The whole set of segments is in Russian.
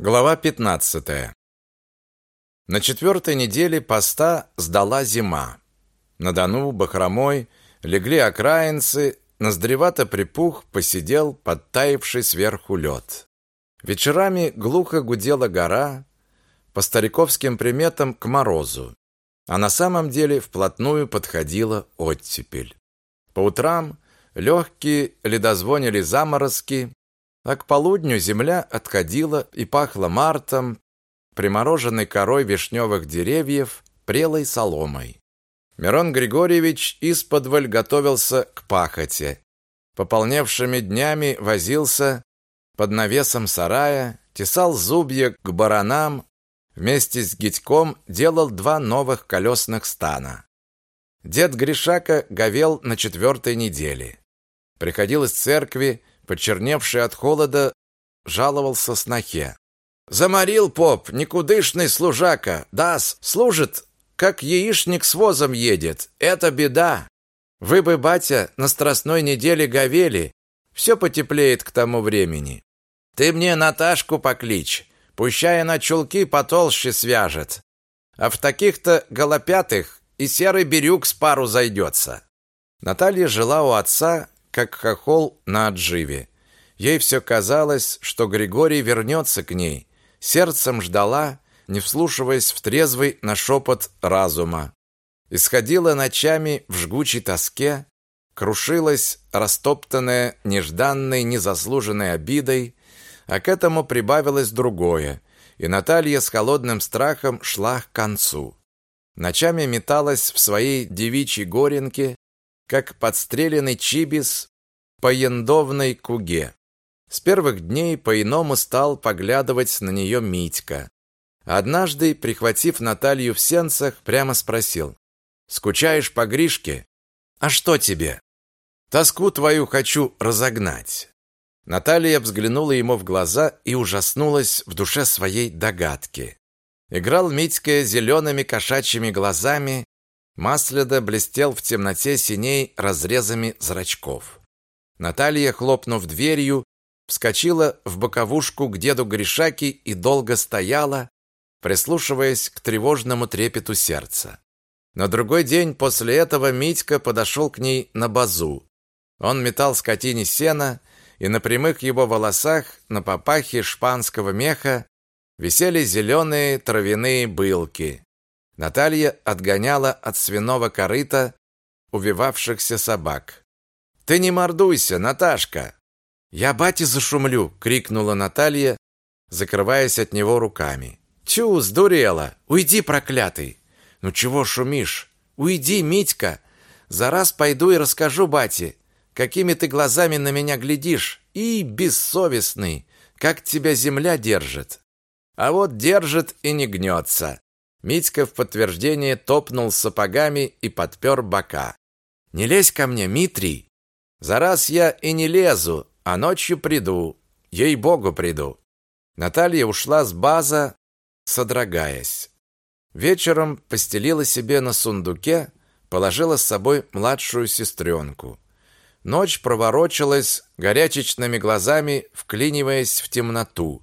Глава 15. На четвертой неделе поста сдала зима. На Дону, Бахромой легли окраинцы, ноздревато припух, посидел подтаивший сверху лед. Вечерами глухо гудела гора, по стариковским приметам к морозу, а на самом деле вплотную подходила оттепель. По утрам легкие ледозвонили заморозки, а к полудню земля отходила и пахла мартом, примороженной корой вишневых деревьев, прелой соломой. Мирон Григорьевич исподволь готовился к пахоте. Пополневшими днями возился под навесом сарая, тесал зубья к баранам, вместе с Гитьком делал два новых колесных стана. Дед Гришака говел на четвертой неделе. Приходил из церкви, почерневший от холода, жаловался снохе. «Заморил поп, никудышный служака, дас, служит, как яичник с возом едет. Это беда. Вы бы, батя, на страстной неделе говели, все потеплеет к тому времени. Ты мне Наташку покличь, пущай она чулки потолще свяжет. А в таких-то голопятых и серый бирюк с пару зайдется». Наталья жила у отца, как хохол на отживе. Ей все казалось, что Григорий вернется к ней. Сердцем ждала, не вслушиваясь в трезвый на шепот разума. Исходила ночами в жгучей тоске, крушилась, растоптанная нежданной, незаслуженной обидой, а к этому прибавилось другое, и Наталья с холодным страхом шла к концу. Ночами металась в своей девичьей горенке, как подстреленный чибис по яндовной куге. С первых дней по-иному стал поглядывать на нее Митька. Однажды, прихватив Наталью в сенцах, прямо спросил. «Скучаешь по Гришке? А что тебе?» «Тоску твою хочу разогнать». Наталья взглянула ему в глаза и ужаснулась в душе своей догадки. Играл Митька зелеными кошачьими глазами Маследа блестел в темноте синей разрезами зрачков. Наталья, хлопнув дверью, вскочила в боковушку к деду Гришаки и долго стояла, прислушиваясь к тревожному трепету сердца. На другой день после этого Митька подошел к ней на базу. Он метал скотине сена, и на прямых его волосах, на папахе шпанского меха, висели зеленые травяные былки. Наталья отгоняла от свиного корыта увивавшихся собак. «Ты не мордуйся, Наташка!» «Я бате зашумлю!» — крикнула Наталья, закрываясь от него руками. «Тю, сдурела! Уйди, проклятый!» «Ну чего шумишь? Уйди, Митька! За раз пойду и расскажу бате, какими ты глазами на меня глядишь, и бессовестный, как тебя земля держит!» «А вот держит и не гнется!» Митька в подтверждение топнул сапогами и подпер бока. «Не лезь ко мне, Митрий! За раз я и не лезу, а ночью приду, ей-богу приду!» Наталья ушла с база, содрогаясь. Вечером постелила себе на сундуке, положила с собой младшую сестренку. Ночь проворочилась, горячечными глазами вклиниваясь в темноту.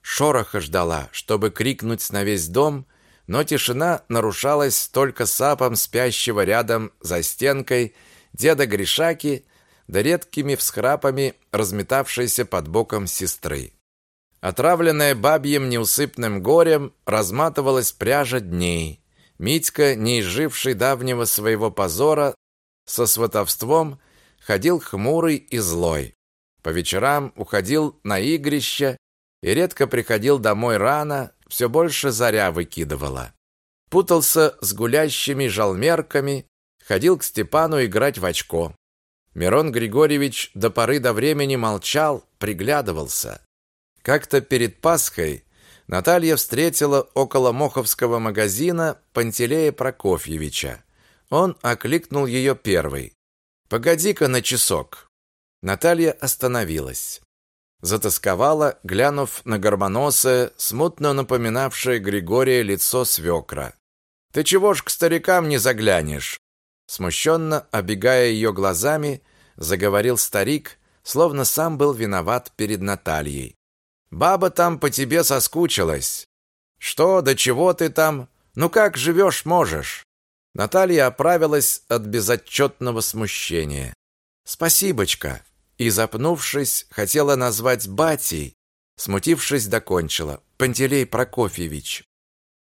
Шороха ждала, чтобы крикнуть на весь дом но тишина нарушалась только сапом спящего рядом за стенкой деда Гришаки да редкими всхрапами разметавшейся под боком сестры. Отравленная бабьим неусыпным горем, разматывалась пряжа дней. Митька, не изживший давнего своего позора, со сватовством ходил хмурый и злой. По вечерам уходил на игрище и редко приходил домой рано, все больше заря выкидывала. Путался с гулящими жалмерками, ходил к Степану играть в очко. Мирон Григорьевич до поры до времени молчал, приглядывался. Как-то перед Пасхой Наталья встретила около Моховского магазина Пантелея Прокофьевича. Он окликнул ее первый. «Погоди-ка на часок». Наталья остановилась затасковала, глянув на горбоносое, смутно напоминавшее Григория лицо свекра. «Ты чего ж к старикам не заглянешь?» Смущенно, обегая ее глазами, заговорил старик, словно сам был виноват перед Натальей. Баба там по тебе соскучилась. Что, до чего ты там? Ну как живешь можешь?» Наталья оправилась от безотчетного смущения. «Спасибочка!» И, запнувшись, хотела назвать батей, смутившись, докончила. «Пантелей Прокофьевич,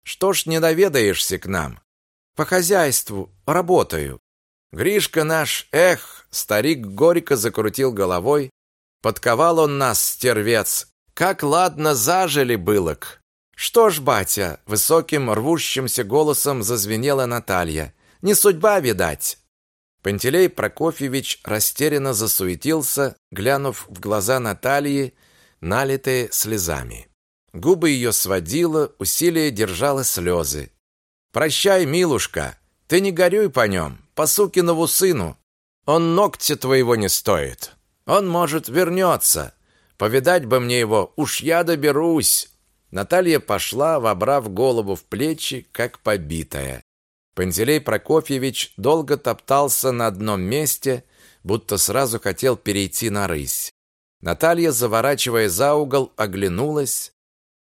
что ж не наведаешься к нам? По хозяйству работаю. Гришка наш, эх, старик горько закрутил головой. Подковал он нас, стервец. Как ладно зажили былок. Что ж, батя, высоким рвущимся голосом зазвенела Наталья. Не судьба, видать. Пантелей Прокофьевич растерянно засуетился, глянув в глаза Натальи, налитые слезами. Губы ее сводило, усилие держало слезы. «Прощай, милушка, ты не горюй по нем, по сукинову сыну. Он ногтя твоего не стоит. Он, может, вернется. Повидать бы мне его, уж я доберусь». Наталья пошла, вобрав голову в плечи, как побитая. Пантелей Прокофьевич долго топтался на одном месте, будто сразу хотел перейти на рысь. Наталья, заворачивая за угол, оглянулась.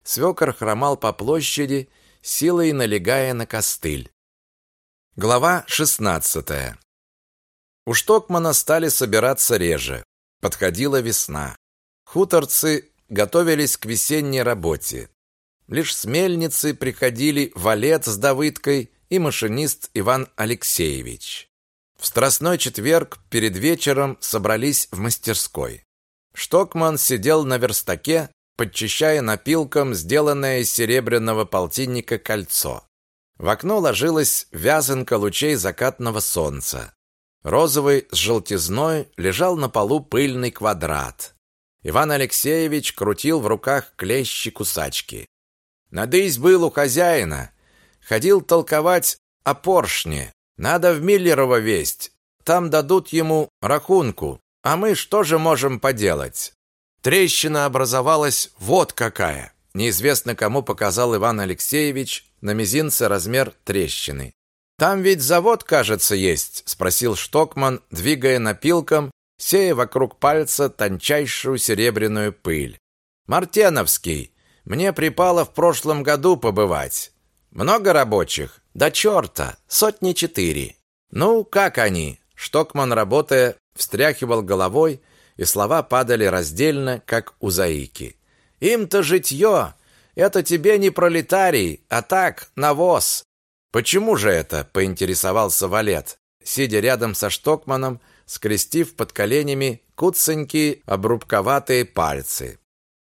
Свекор хромал по площади, силой налегая на костыль. Глава шестнадцатая. У Штокмана стали собираться реже. Подходила весна. Хуторцы готовились к весенней работе. Лишь с мельницы приходили валет с Давыдкой и машинист Иван Алексеевич. В страстной четверг перед вечером собрались в мастерской. Штокман сидел на верстаке, подчищая напилком сделанное из серебряного полтинника кольцо. В окно ложилась вязанка лучей закатного солнца. Розовый с желтизной лежал на полу пыльный квадрат. Иван Алексеевич крутил в руках клещи-кусачки. Надысь был у хозяина. Ходил толковать о поршне. Надо в Миллерово весть. Там дадут ему рахунку. А мы что же можем поделать? Трещина образовалась вот какая. Неизвестно кому показал Иван Алексеевич на мизинце размер трещины. Там ведь завод, кажется, есть, спросил Штокман, двигая напилком, сея вокруг пальца тончайшую серебряную пыль. Мартеновский. Мне припало в прошлом году побывать. Много рабочих? Да черта, сотни четыре. Ну, как они? Штокман, работая, встряхивал головой, и слова падали раздельно, как у заики. Им-то житье, это тебе не пролетарий, а так, навоз. Почему же это? поинтересовался Валет, сидя рядом со Штокманом, скрестив под коленями куценькие обрубковатые пальцы.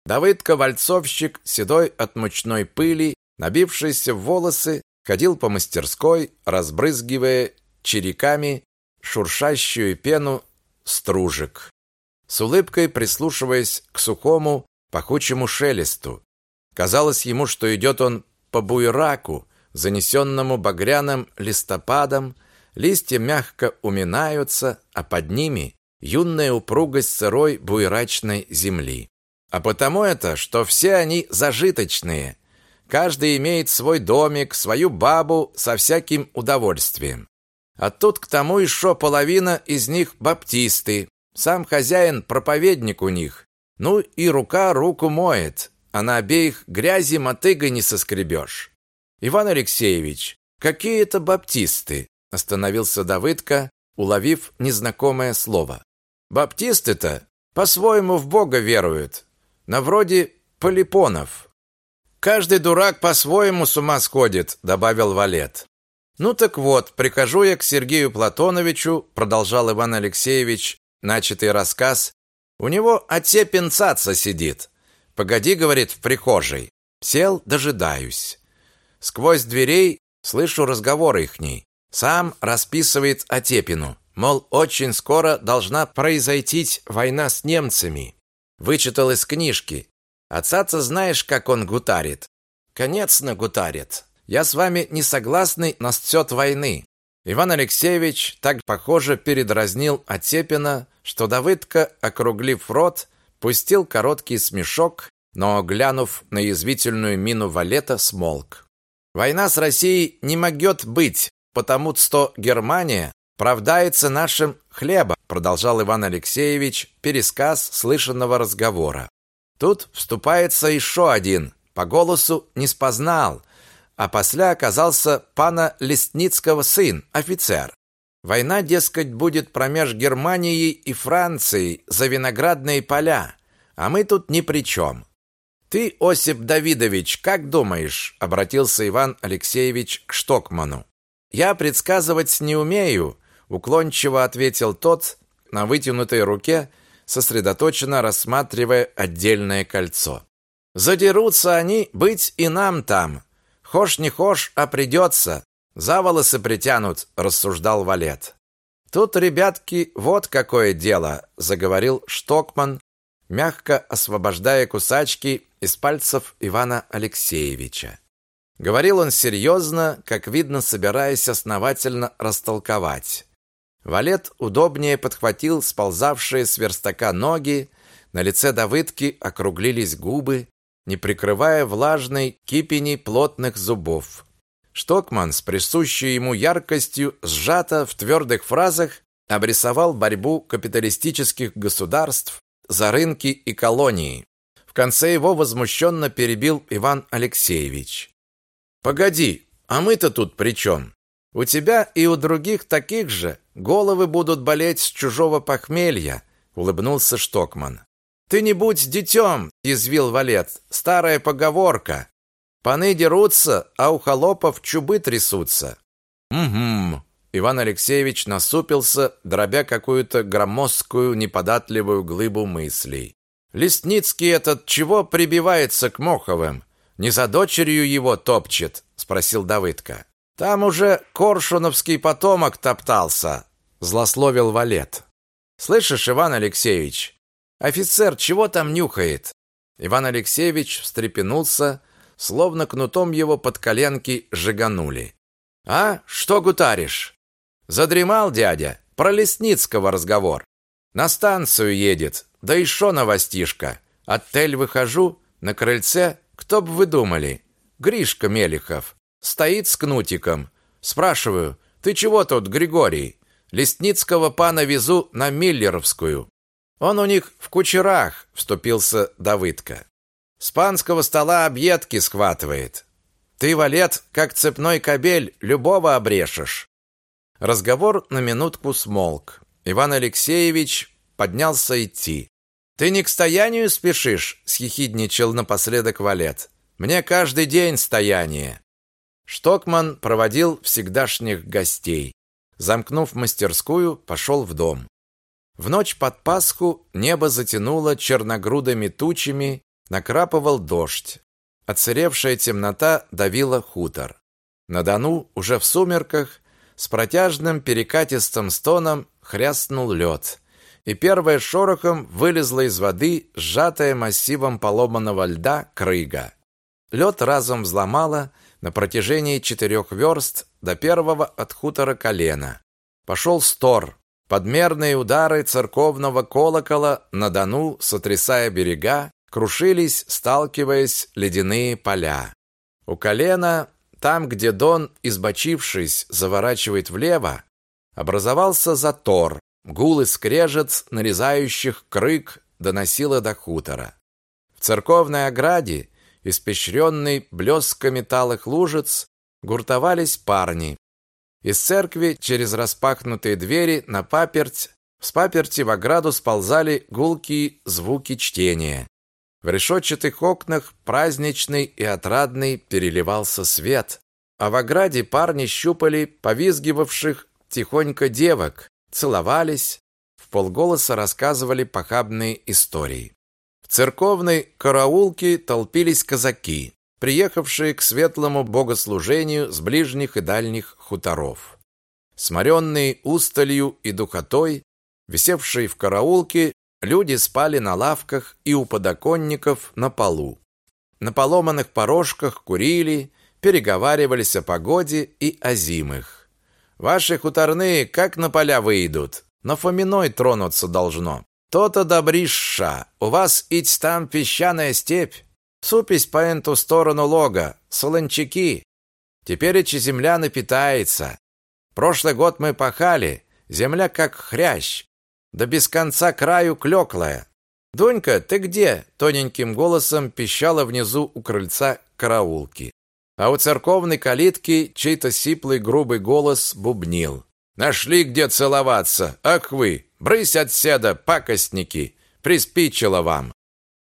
Давыд-ковальцовщик, седой от мучной пыли, набившийся в волосы, ходил по мастерской, разбрызгивая череками шуршащую пену стружек, с улыбкой прислушиваясь к сухому, пахучему шелесту. Казалось ему, что идет он по буйраку, занесенному багряным листопадом, листья мягко уминаются, а под ними юная упругость сырой буйрачной земли. А потому это, что все они зажиточные. Каждый имеет свой домик, свою бабу со всяким удовольствием. А тут к тому еще половина из них баптисты. Сам хозяин проповедник у них. Ну и рука руку моет, а на обеих грязи мотыгой не соскребешь. Иван Алексеевич, какие это баптисты? Остановился Давыдка, уловив незнакомое слово. Баптисты-то по-своему в Бога веруют, на вроде полипонов. Каждый дурак по-своему с ума сходит, добавил Валет. Ну так вот, прихожу я к Сергею Платоновичу, продолжал Иван Алексеевич начатый рассказ. У него отцепин цаца сидит. Погоди, говорит, в прихожей. Сел, дожидаюсь. Сквозь дверей слышу разговор ихний. Сам расписывает Отепину, мол, очень скоро должна произойти война с немцами. Вычитал из книжки. Отца-то знаешь, как он гутарит. Конец на гутарит. Я с вами не согласный насчет войны. Иван Алексеевич так, похоже, передразнил Отепина, что Давыдка, округлив рот, пустил короткий смешок, но, глянув на язвительную мину Валета, смолк. «Война с Россией не могет быть, потому что Германия правдается нашим хлебом», продолжал Иван Алексеевич пересказ слышанного разговора. Тут вступается еще один, по голосу не спознал, а после оказался пана Лесницкого сын, офицер. Война, дескать, будет промеж Германией и Францией за виноградные поля, а мы тут ни при чем. Ты, Осип Давидович, как думаешь, обратился Иван Алексеевич к Штокману. Я предсказывать не умею, уклончиво ответил тот, на вытянутой руке сосредоточенно рассматривая отдельное кольцо. Задерутся они быть и нам там. Хошь не хошь, а придется. За волосы притянут, рассуждал Валет. Тут, ребятки, вот какое дело, заговорил Штокман, мягко освобождая кусачки из пальцев Ивана Алексеевича. Говорил он серьезно, как видно, собираясь основательно растолковать. Валет удобнее подхватил сползавшие с верстака ноги, на лице Давыдки округлились губы, не прикрывая влажной кипени плотных зубов. Штокман с присущей ему яркостью сжато в твердых фразах обрисовал борьбу капиталистических государств за рынки и колонии. В конце его возмущенно перебил Иван Алексеевич. «Погоди, а мы-то тут при чем? У тебя и у других таких же головы будут болеть с чужого похмелья», улыбнулся Штокман. «Ты не будь детем», — язвил Валет. «Старая поговорка. Паны дерутся, а у холопов чубы трясутся». «Угу», Иван Алексеевич насупился, дробя какую-то громоздкую, неподатливую глыбу мыслей. «Лесницкий этот чего прибивается к Моховым? Не за дочерью его топчет?» — спросил Давыдка. «Там уже коршуновский потомок топтался», — злословил Валет. «Слышишь, Иван Алексеевич, офицер чего там нюхает?» Иван Алексеевич встрепенулся, словно кнутом его под коленки жиганули. «А, что гутаришь?» Задремал дядя. Про Лесницкого разговор. На станцию едет. Да и шо новостишка. Отель выхожу, на крыльце, кто бы вы думали? Гришка Мелихов. Стоит с кнутиком. Спрашиваю, ты чего тут, Григорий? Лесницкого пана везу на Миллеровскую. Он у них в кучерах, вступился Давыдка. С панского стола объедки схватывает. Ты, валет, как цепной кобель, любого обрешешь. Разговор на минутку смолк. Иван Алексеевич поднялся идти. «Ты не к стоянию спешишь?» — съехидничал напоследок Валет. «Мне каждый день стояние». Штокман проводил всегдашних гостей. Замкнув мастерскую, пошел в дом. В ночь под Пасху небо затянуло черногрудыми тучами, накрапывал дождь. Отсыревшая темнота давила хутор. На Дону уже в сумерках с протяжным перекатистым стоном хряснул лед, и первая шорохом вылезла из воды сжатая массивом поломанного льда крыга. Лед разом взломало на протяжении четырех верст до первого от хутора колена. Пошел стор, подмерные удары церковного колокола на Дону, сотрясая берега, крушились, сталкиваясь ледяные поля. У колена там, где Дон, избочившись, заворачивает влево, образовался затор. Гул и скрежет нарезающих крык доносило до хутора. В церковной ограде, испещренной блесками талых лужиц, гуртовались парни. Из церкви через распахнутые двери на паперть, с паперти в ограду сползали гулкие звуки чтения. В решетчатых окнах праздничный и отрадный переливался свет, а в ограде парни щупали повизгивавших тихонько девок, целовались, в полголоса рассказывали похабные истории. Церковной караулке толпились казаки, приехавшие к светлому богослужению с ближних и дальних хуторов. Сморенные усталью и духотой, висевшие в караулке, Люди спали на лавках и у подоконников на полу. На поломанных порожках курили, переговаривались о погоде и о зимах. Ваши хуторные как на поля выйдут, на Фоминой тронуться должно. То-то добрища, у вас ить там песчаная степь, супись по эту сторону лога, солончаки. Теперь и земля напитается. Прошлый год мы пахали, земля как хрящ, да без конца краю клёклая. «Дунька, ты где?» – тоненьким голосом пищала внизу у крыльца караулки. А у церковной калитки чей-то сиплый грубый голос бубнил. «Нашли где целоваться! Ах вы! Брысь отседа, пакостники! Приспичило вам!»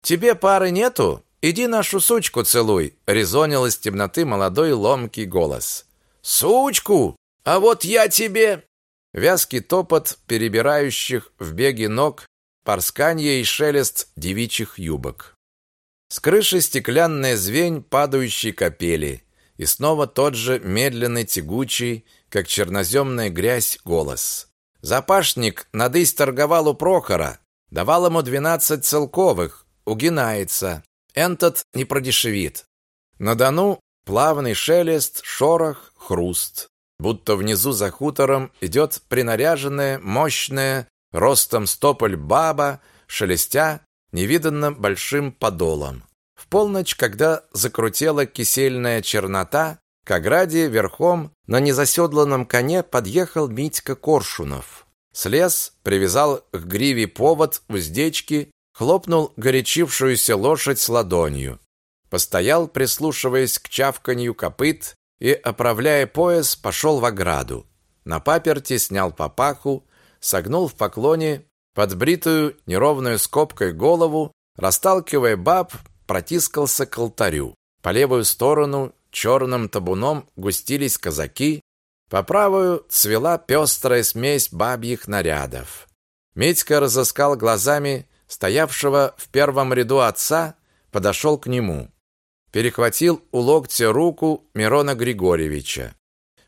«Тебе пары нету? Иди нашу сучку целуй!» – резонил из темноты молодой ломкий голос. «Сучку? А вот я тебе...» Вязкий топот перебирающих в беге ног порсканье и шелест девичьих юбок. С крыши стеклянная звень падающей капели, и снова тот же медленный, тягучий, как черноземная грязь, голос. Запашник надысь торговал у Прохора, давал ему двенадцать целковых, угинается. Энтот не продешевит. На Дону плавный шелест, шорох, хруст. Будто внизу за хутором идет принаряженная, мощная, ростом стополь баба, шелестя невиданно большим подолом. В полночь, когда закрутела кисельная чернота, к ограде верхом на незаседланном коне подъехал Митька Коршунов. Слез, привязал к гриве повод уздечки, хлопнул горячившуюся лошадь с ладонью. Постоял, прислушиваясь к чавканью копыт, и, оправляя пояс, пошел в ограду. На паперти снял папаху, согнул в поклоне подбритую неровную скобкой голову, расталкивая баб, протискался к алтарю. По левую сторону черным табуном густились казаки, по правую цвела пестрая смесь бабьих нарядов. Митька разыскал глазами стоявшего в первом ряду отца, подошел к нему. Перехватил у локтя руку Мирона Григорьевича.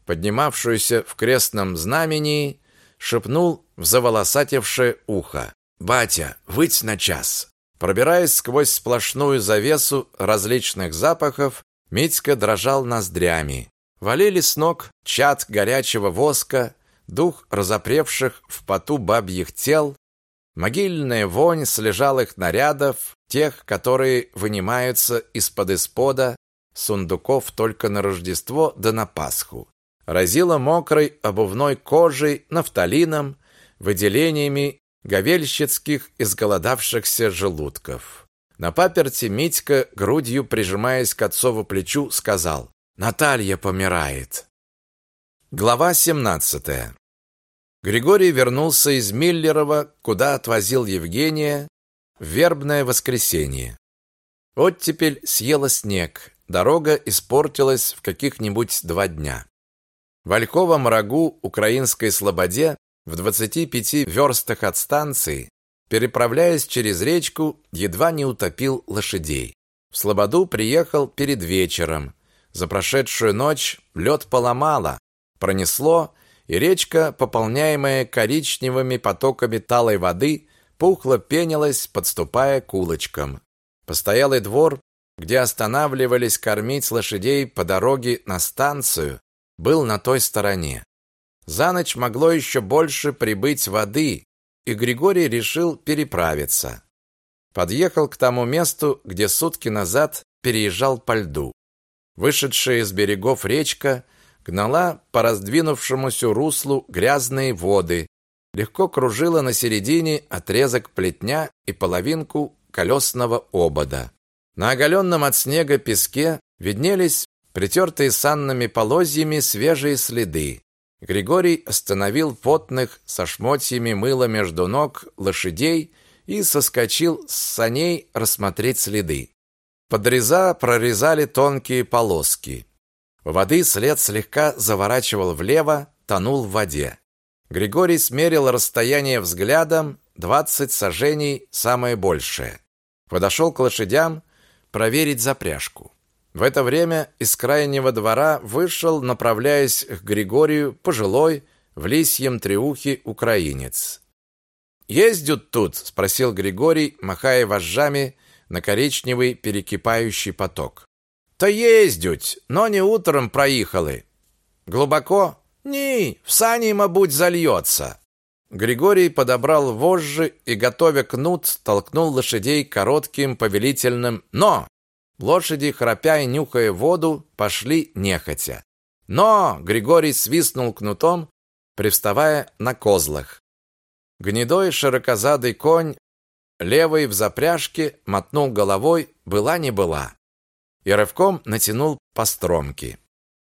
Поднимавшуюся в крестном знамени шепнул в заволосатевшее ухо. «Батя, выть на час!» Пробираясь сквозь сплошную завесу различных запахов, Митька дрожал ноздрями. Валили с ног чад горячего воска, дух разопревших в поту бабьих тел, могильная вонь слежалых нарядов, тех, которые вынимаются из-под испода сундуков только на Рождество да на Пасху разило мокрой обувной кожей, нафталином, выделениями говельщицких изголодавшихся желудков. На паперти Митька, грудью прижимаясь к отцову плечу, сказал «Наталья помирает». Глава 17. Григорий вернулся из Миллерова, куда отвозил Евгения, в вербное воскресенье. Оттепель съела снег, дорога испортилась в каких-нибудь два дня. В Ольховом рагу украинской слободе в 25 верстах от станции, переправляясь через речку, едва не утопил лошадей. В Слободу приехал перед вечером. За прошедшую ночь лед поломало, пронесло, и речка, пополняемая коричневыми потоками талой воды, пухло пенилась, подступая к улочкам. Постоялый двор, где останавливались кормить лошадей по дороге на станцию, был на той стороне. За ночь могло еще больше прибыть воды, и Григорий решил переправиться. Подъехал к тому месту, где сутки назад переезжал по льду. Вышедшая из берегов речка гнала по раздвинувшемуся руслу грязные воды, легко кружила на середине отрезок плетня и половинку колесного обода. На оголенном от снега песке виднелись притертые санными полозьями свежие следы. Григорий остановил потных со шмотьями мыла между ног лошадей и соскочил с саней рассмотреть следы. Подреза прорезали тонкие полоски. Воды след слегка заворачивал влево, тонул в воде. Григорий смерил расстояние взглядом, двадцать сажений самое большее. Подошел к лошадям проверить запряжку. В это время из крайнего двора вышел, направляясь к Григорию, пожилой, в лисьем треухе украинец. «Ездят тут?» – спросил Григорий, махая вожжами на коричневый перекипающий поток. «Та ездят, но не утром проехали». «Глубоко?» «Ні, в сани, мабуть, зальется». Григорий подобрал вожжи и, готовя кнут, толкнул лошадей коротким повелительным «но». Лошади, храпя и нюхая воду, пошли нехотя. Но Григорий свистнул кнутом, привставая на козлах. Гнедой широкозадый конь левый в запряжке мотнул головой, была не была, и рывком натянул постромки.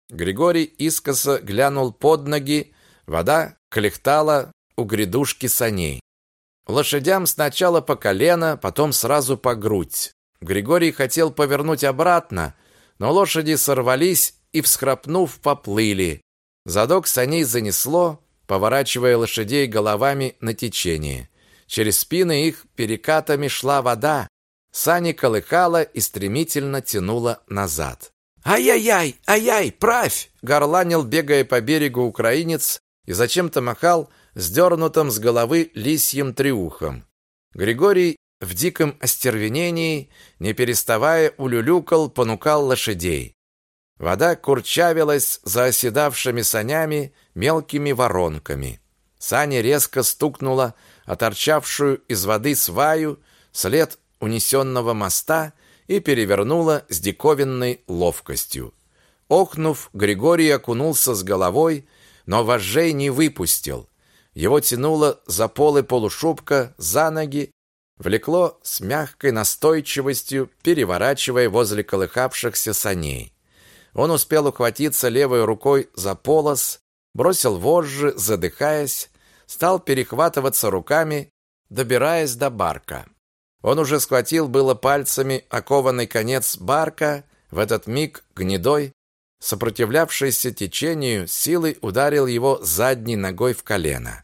Григорий искоса глянул под ноги, вода клехтала у грядушки саней. Лошадям сначала по колено, потом сразу по грудь. Григорий хотел повернуть обратно, но лошади сорвались и, всхрапнув, поплыли. Задок саней занесло, поворачивая лошадей головами на течение. Через спины их перекатами шла вода. Сани колыхала и стремительно тянула назад. «Ай-яй-яй! Ай-яй! Правь!» горланил, бегая по берегу украинец и зачем-то махал сдернутым с головы лисьим триухом. Григорий в диком остервенении, не переставая, улюлюкал, понукал лошадей. Вода курчавилась за оседавшими санями мелкими воронками. Сани резко стукнула о торчавшую из воды сваю след унесенного моста и перевернула с диковинной ловкостью. Охнув, Григорий окунулся с головой, но вожжей не выпустил. Его тянуло за полы полушубка, за ноги, влекло с мягкой настойчивостью, переворачивая возле колыхавшихся саней. Он успел ухватиться левой рукой за полос, бросил вожжи, задыхаясь, стал перехватываться руками, добираясь до барка. Он уже схватил было пальцами окованный конец барка, в этот миг гнедой, сопротивлявшийся течению, силой ударил его задней ногой в колено.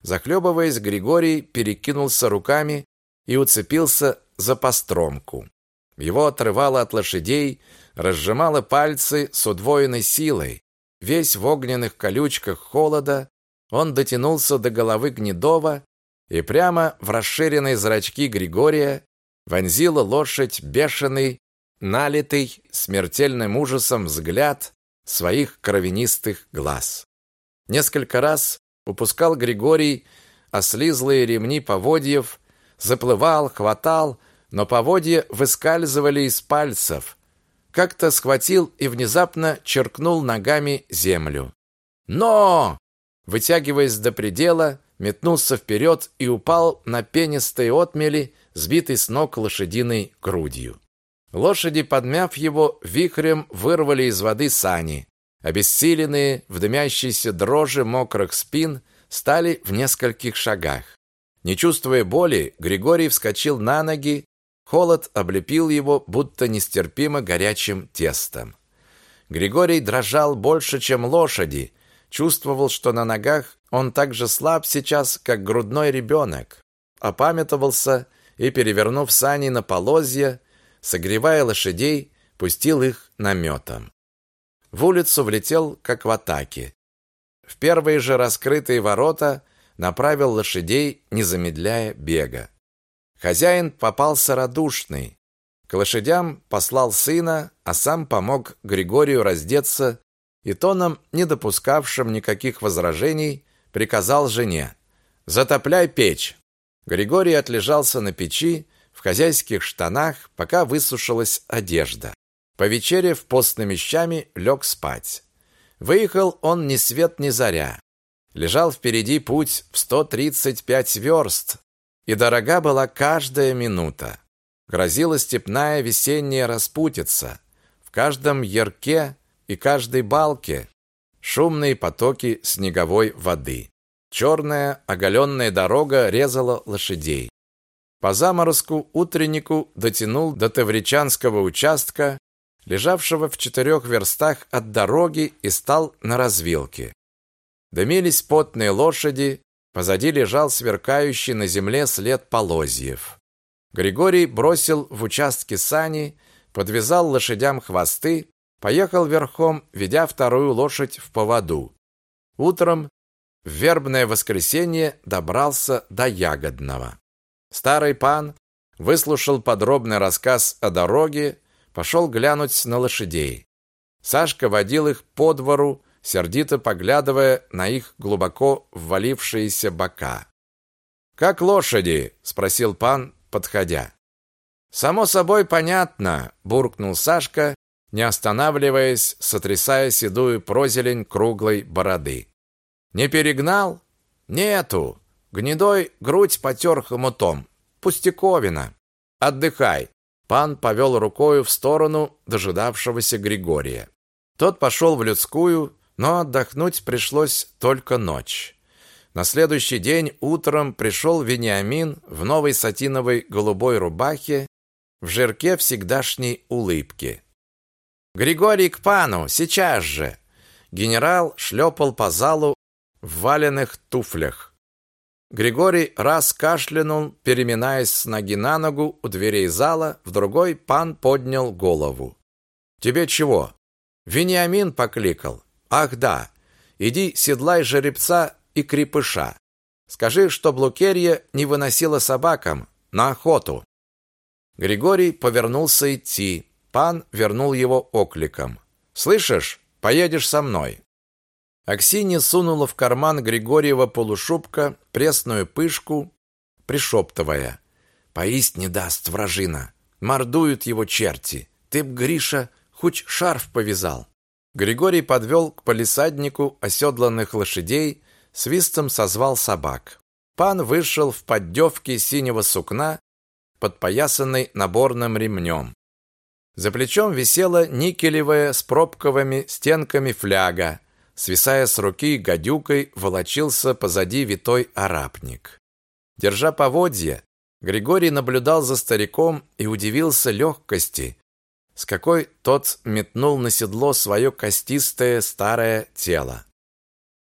Захлебываясь, Григорий перекинулся руками и уцепился за постромку. Его отрывало от лошадей, разжимало пальцы с удвоенной силой. Весь в огненных колючках холода, он дотянулся до головы Гнедова и прямо в расширенные зрачки Григория вонзила лошадь бешеный, налитый смертельным ужасом взгляд своих кровянистых глаз. Несколько раз упускал Григорий ослизлые ремни поводьев, заплывал, хватал, но поводья выскальзывали из пальцев. Как-то схватил и внезапно черкнул ногами землю. «Но!» Вытягиваясь до предела, метнулся вперед и упал на пенистые отмели, сбитый с ног лошадиной грудью. Лошади, подмяв его, вихрем вырвали из воды сани. Обессиленные, в дымящейся дрожи мокрых спин, стали в нескольких шагах. Не чувствуя боли, Григорий вскочил на ноги, холод облепил его, будто нестерпимо горячим тестом. Григорий дрожал больше, чем лошади, чувствовал, что на ногах он так же слаб сейчас, как грудной ребенок. Опамятовался и, перевернув сани на полозья, согревая лошадей, пустил их наметом. В улицу влетел, как в атаке. В первые же раскрытые ворота направил лошадей, не замедляя бега. Хозяин попался радушный. К лошадям послал сына, а сам помог Григорию раздеться и тоном, не допускавшим никаких возражений, приказал жене «Затопляй печь». Григорий отлежался на печи в хозяйских штанах, пока высушилась одежда. Повечерев постными щами, лег спать. Выехал он ни свет ни заря. Лежал впереди путь в 135 верст, и дорога была каждая минута. Грозила степная весенняя распутица. В каждом ярке и каждой балке шумные потоки снеговой воды. Черная оголенная дорога резала лошадей. По заморозку утреннику дотянул до Тавричанского участка, лежавшего в четырех верстах от дороги, и стал на развилке. Дымились потные лошади, позади лежал сверкающий на земле след полозьев. Григорий бросил в участке сани, подвязал лошадям хвосты, Поехал верхом, ведя вторую лошадь в поводу. Утром в вербное воскресенье добрался до Ягодного. Старый пан выслушал подробный рассказ о дороге, пошел глянуть на лошадей. Сашка водил их по двору, сердито поглядывая на их глубоко ввалившиеся бока. «Как лошади?» – спросил пан, подходя. «Само собой понятно», – буркнул Сашка не останавливаясь, сотрясая седую прозелень круглой бороды. «Не перегнал?» «Нету!» Гнедой грудь потер хомутом. пустяковина. Отдыхай. Пан повел рукою в сторону дожидавшегося Григория. Тот пошел в людскую, но отдохнуть пришлось только ночь. На следующий день утром пришел Вениамин в новой сатиновой голубой рубахе, в жирке всегдашней улыбки. «Григорий к пану! Сейчас же!» Генерал шлепал по залу в валенных туфлях. Григорий раз кашлянул, переминаясь с ноги на ногу у дверей зала, в другой пан поднял голову. «Тебе чего?» «Вениамин покликал. Ах да, иди седлай жеребца и крепыша. Скажи, что Блукерья не выносила собакам на охоту». Григорий повернулся идти. Пан вернул его окликом. «Слышишь, поедешь со мной». Аксинья сунула в карман Григорьева полушубка пресную пышку, пришептывая. «Поесть не даст вражина. Мордуют его черти. Ты б, Гриша, хоть шарф повязал». Григорий подвел к полисаднику оседланных лошадей, свистом созвал собак. Пан вышел в поддевке синего сукна, подпоясанной наборным ремнем. За плечом висела никелевая с пробковыми стенками фляга, Свисая с руки, гадюкой волочился позади витой арапник. Держа поводья, Григорий наблюдал за стариком и удивился легкости, с какой тот метнул на седло свое костистое старое тело.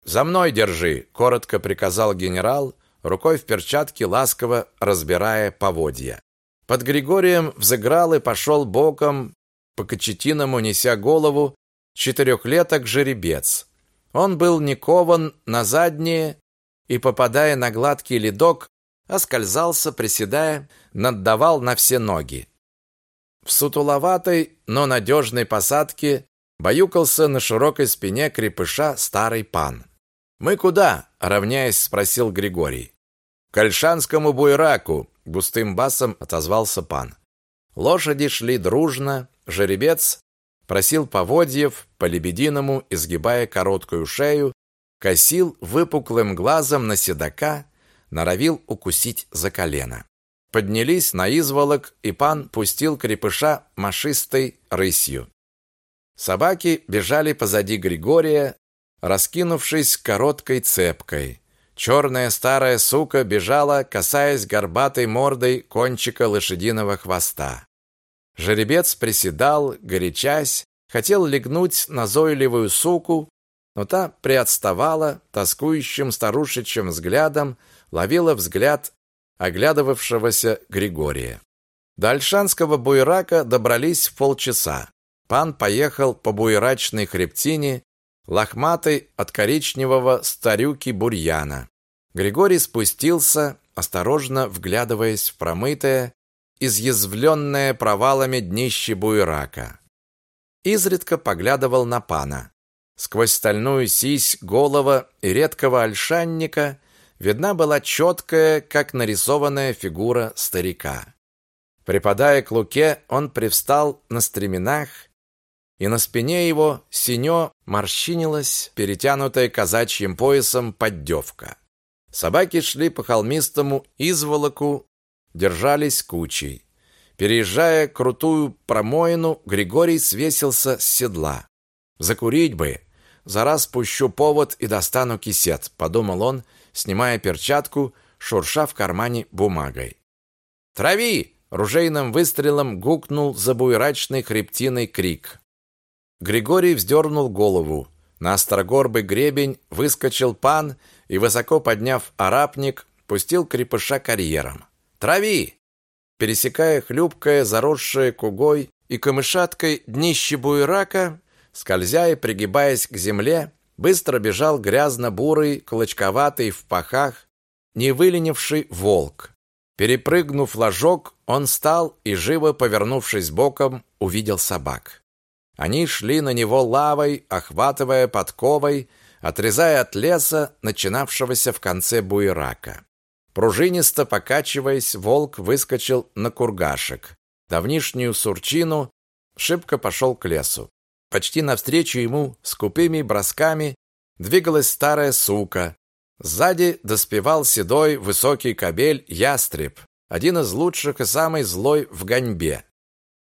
«За мной держи!» – коротко приказал генерал, рукой в перчатке ласково разбирая поводья. Под Григорием взыграл и пошел боком, по кочетиному неся голову, четырехлеток жеребец. Он был не кован на задние и, попадая на гладкий ледок, оскользался, приседая, наддавал на все ноги. В сутуловатой, но надежной посадке баюкался на широкой спине крепыша старый пан. «Мы куда?» — равняясь, спросил Григорий. «К Ольшанскому буйраку», — густым басом отозвался пан. Лошади шли дружно, жеребец просил поводьев, по-лебединому изгибая короткую шею, косил выпуклым глазом на седока, норовил укусить за колено. Поднялись на изволок, и пан пустил крепыша машистой рысью. Собаки бежали позади Григория, раскинувшись короткой цепкой. Черная старая сука бежала, касаясь горбатой мордой кончика лошадиного хвоста. Жеребец приседал, горячась, хотел легнуть назойливую суку, но та приотставала, тоскующим старушечьим взглядом ловила взгляд оглядывавшегося Григория. До Альшанского буйрака добрались в полчаса. Пан поехал по буйрачной хребтине, лохматой от коричневого старюки бурьяна. Григорий спустился, осторожно вглядываясь в промытое, изъязвленное провалами днище буйрака. Изредка поглядывал на пана. Сквозь стальную сись голова и редкого ольшанника видна была четкая, как нарисованная фигура старика. Припадая к луке, он привстал на стременах, и на спине его синё морщинилась перетянутая казачьим поясом поддевка. Собаки шли по холмистому изволоку держались кучей. Переезжая крутую промоину, Григорий свесился с седла. «Закурить бы! За раз пущу повод и достану кисет», — подумал он, снимая перчатку, шурша в кармане бумагой. «Трави!» — ружейным выстрелом гукнул за буйрачной хребтиной крик. Григорий вздернул голову. На острогорбый гребень выскочил пан и, высоко подняв арапник, пустил крепыша карьером. Трави!» Пересекая хлюпкое, заросшее кугой и камышаткой днище буйрака, скользя и пригибаясь к земле, быстро бежал грязно-бурый, клочковатый в пахах, не выленивший волк. Перепрыгнув ложок, он встал и, живо повернувшись боком, увидел собак. Они шли на него лавой, охватывая подковой, отрезая от леса, начинавшегося в конце буйрака. Пружинисто покачиваясь, волк выскочил на кургашек. Давнишнюю сурчину шибко пошел к лесу. Почти навстречу ему с купыми бросками двигалась старая сука. Сзади доспевал седой высокий кобель ястреб. один из лучших и самый злой в гоньбе.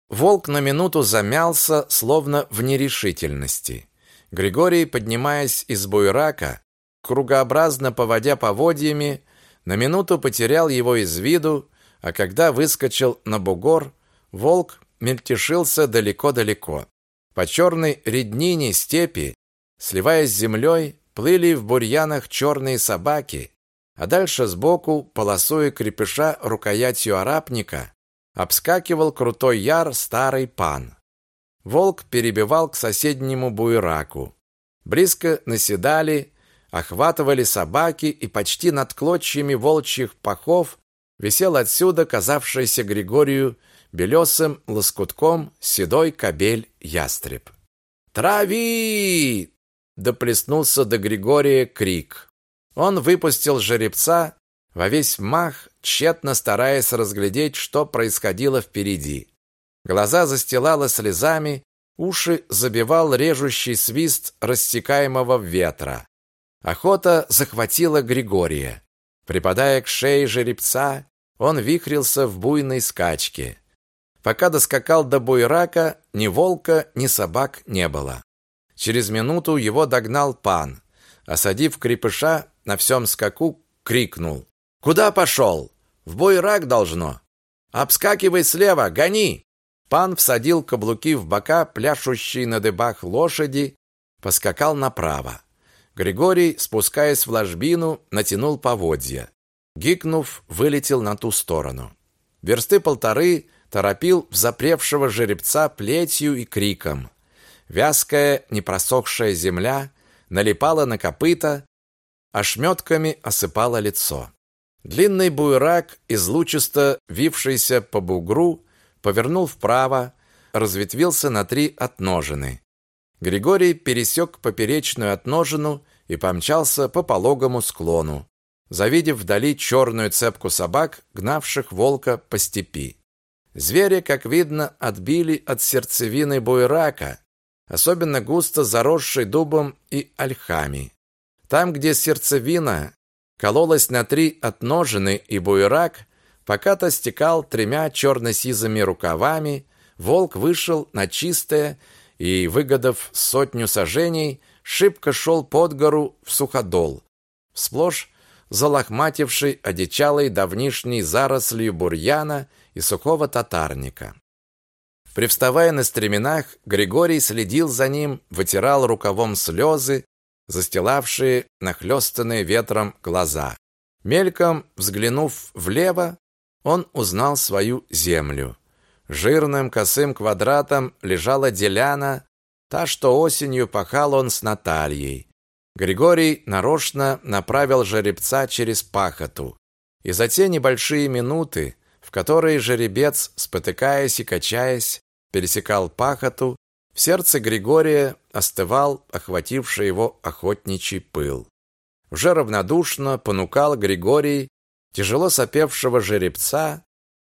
Волк на минуту замялся, словно в нерешительности. Григорий, поднимаясь из буйрака, кругообразно поводя поводьями, на минуту потерял его из виду, а когда выскочил на бугор, волк мельтешился далеко-далеко. По черной реднине степи, сливаясь с землей, плыли в бурьянах черные собаки, а дальше сбоку, полосуя крепыша рукоятью арапника, обскакивал крутой яр старый пан. Волк перебивал к соседнему буйраку. Близко наседали, охватывали собаки, и почти над клочьями волчьих пахов висел отсюда казавшийся Григорию белесым лоскутком седой кобель-ястреб. «Трави!» — доплеснулся до Григория крик. Он выпустил жеребца во весь мах, тщетно стараясь разглядеть, что происходило впереди. Глаза застилало слезами, уши забивал режущий свист рассекаемого ветра. Охота захватила Григория. Припадая к шее жеребца, он вихрился в буйной скачке. Пока доскакал до буйрака, ни волка, ни собак не было. Через минуту его догнал пан. Осадив крепыша, на всем скаку крикнул. «Куда пошел? В буйрак должно! Обскакивай слева, гони!» Пан всадил каблуки в бока пляшущей на дыбах лошади, поскакал направо. Григорий, спускаясь в ложбину, натянул поводья. Гикнув, вылетел на ту сторону. Версты полторы торопил взапревшего жеребца плетью и криком. Вязкая, непросохшая земля налипала на копыта, ошметками осыпала лицо. Длинный буйрак, излучисто вившийся по бугру, повернул вправо, разветвился на три отножины. Григорий пересек поперечную отножину и помчался по пологому склону, завидев вдали черную цепку собак, гнавших волка по степи. Звери, как видно, отбили от сердцевины буйрака, особенно густо заросший дубом и ольхами. Там, где сердцевина кололась на три отножины и буйрак, пока-то стекал тремя черно-сизыми рукавами, волк вышел на чистое и, выгодав сотню саженей, шибко шел под гору в суходол, сплошь залохмативший одичалой давнишней зарослью бурьяна и сухого татарника. Привставая на стременах, Григорий следил за ним, вытирал рукавом слезы, застилавшие нахлёстанные ветром глаза. Мельком взглянув влево, он узнал свою землю. Жирным косым квадратом лежала деляна, та, что осенью пахал он с Натальей. Григорий нарочно направил жеребца через пахоту. И за те небольшие минуты, в которые жеребец, спотыкаясь и качаясь, пересекал пахоту, в сердце Григория остывал охвативший его охотничий пыл. Уже равнодушно понукал Григорий тяжело сопевшего жеребца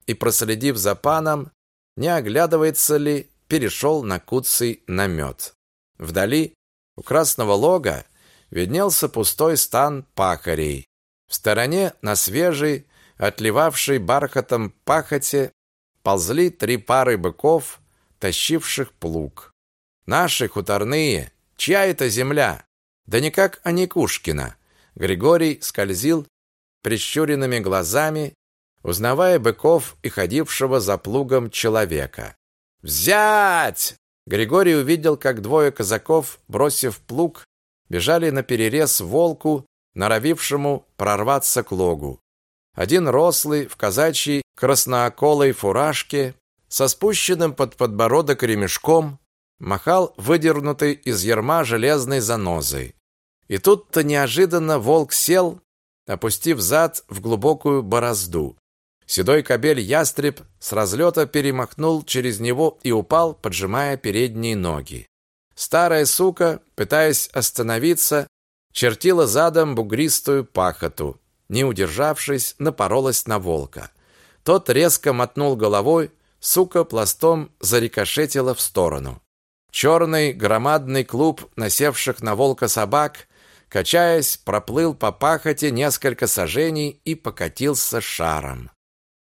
и, проследив за паном, не оглядывается ли, перешел на куцый намет. Вдали, у красного лога, виднелся пустой стан пахарей. В стороне, на свежей, отливавшей бархатом пахоте, ползли три пары быков тащивших плуг. Наши хуторные, чья это земля? Да никак Аникушкина. Григорий скользил прищуренными глазами, узнавая быков и ходившего за плугом человека. «Взять!» Григорий увидел, как двое казаков, бросив плуг, бежали на перерез волку, норовившему прорваться к логу. Один рослый, в казачьей краснооколой фуражке, со спущенным под подбородок ремешком, махал выдернутой из ярма железной занозой. И тут-то неожиданно волк сел, опустив зад в глубокую борозду. Седой кобель-ястреб с разлета перемахнул через него и упал, поджимая передние ноги. Старая сука, пытаясь остановиться, чертила задом бугристую пахоту. Не удержавшись, напоролась на волка. Тот резко мотнул головой, сука пластом зарикошетила в сторону. Черный громадный клуб насевших на волка собак, качаясь, проплыл по пахоте несколько саженей и покатился шаром.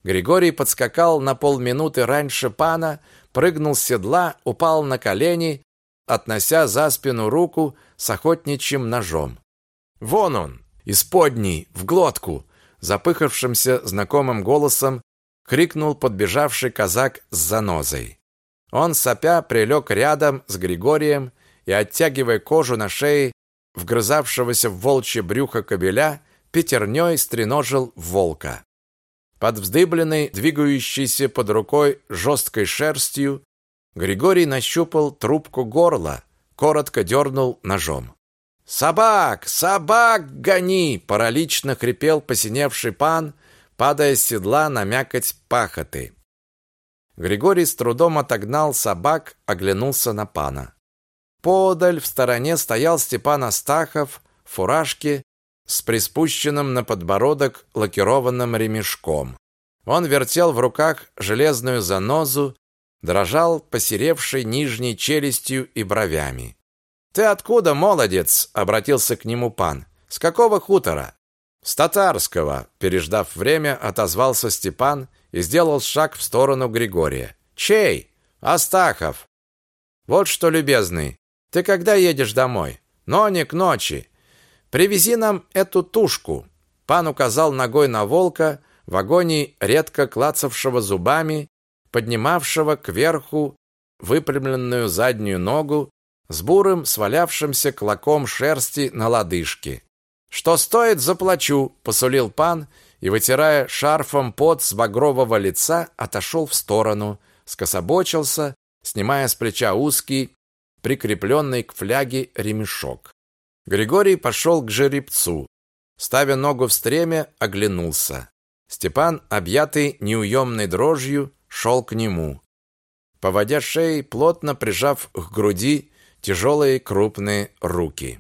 Григорий подскакал на полминуты раньше пана, прыгнул с седла, упал на колени, относя за спину руку с охотничьим ножом. «Вон он! Исподний! В глотку!» Запыхавшимся знакомым голосом крикнул подбежавший казак с занозой. Он, сопя, прилег рядом с Григорием и, оттягивая кожу на шее вгрызавшегося в волчье брюхо кобеля, пятерней стреножил волка. Под вздыбленной, двигающейся под рукой жесткой шерстью, Григорий нащупал трубку горла, коротко дернул ножом. «Собак! Собак гони!» – паралично хрипел посиневший пан, падая с седла на мякоть пахоты. Григорий с трудом отогнал собак, оглянулся на пана. Подаль в стороне стоял Степан Астахов в фуражке с приспущенным на подбородок лакированным ремешком. Он вертел в руках железную занозу, дрожал посеревшей нижней челюстью и бровями. «Ты откуда, молодец?» — обратился к нему пан. «С какого хутора?» «С татарского», — переждав время, отозвался Степан и сделал шаг в сторону Григория. «Чей?» «Астахов». «Вот что, любезный, ты когда едешь домой?» «Но не к ночи. Привези нам эту тушку. Пан указал ногой на волка в агонии редко клацавшего зубами, поднимавшего кверху выпрямленную заднюю ногу с бурым свалявшимся клоком шерсти на лодыжке. «Что стоит, заплачу», — посулил пан и, вытирая шарфом пот с багрового лица, отошел в сторону, скособочился, снимая с плеча узкий, прикрепленный к фляге ремешок. Григорий пошел к жеребцу. Ставя ногу в стремя, оглянулся. Степан, объятый неуемной дрожью, шел к нему. Поводя шеей, плотно прижав к груди тяжелые крупные руки.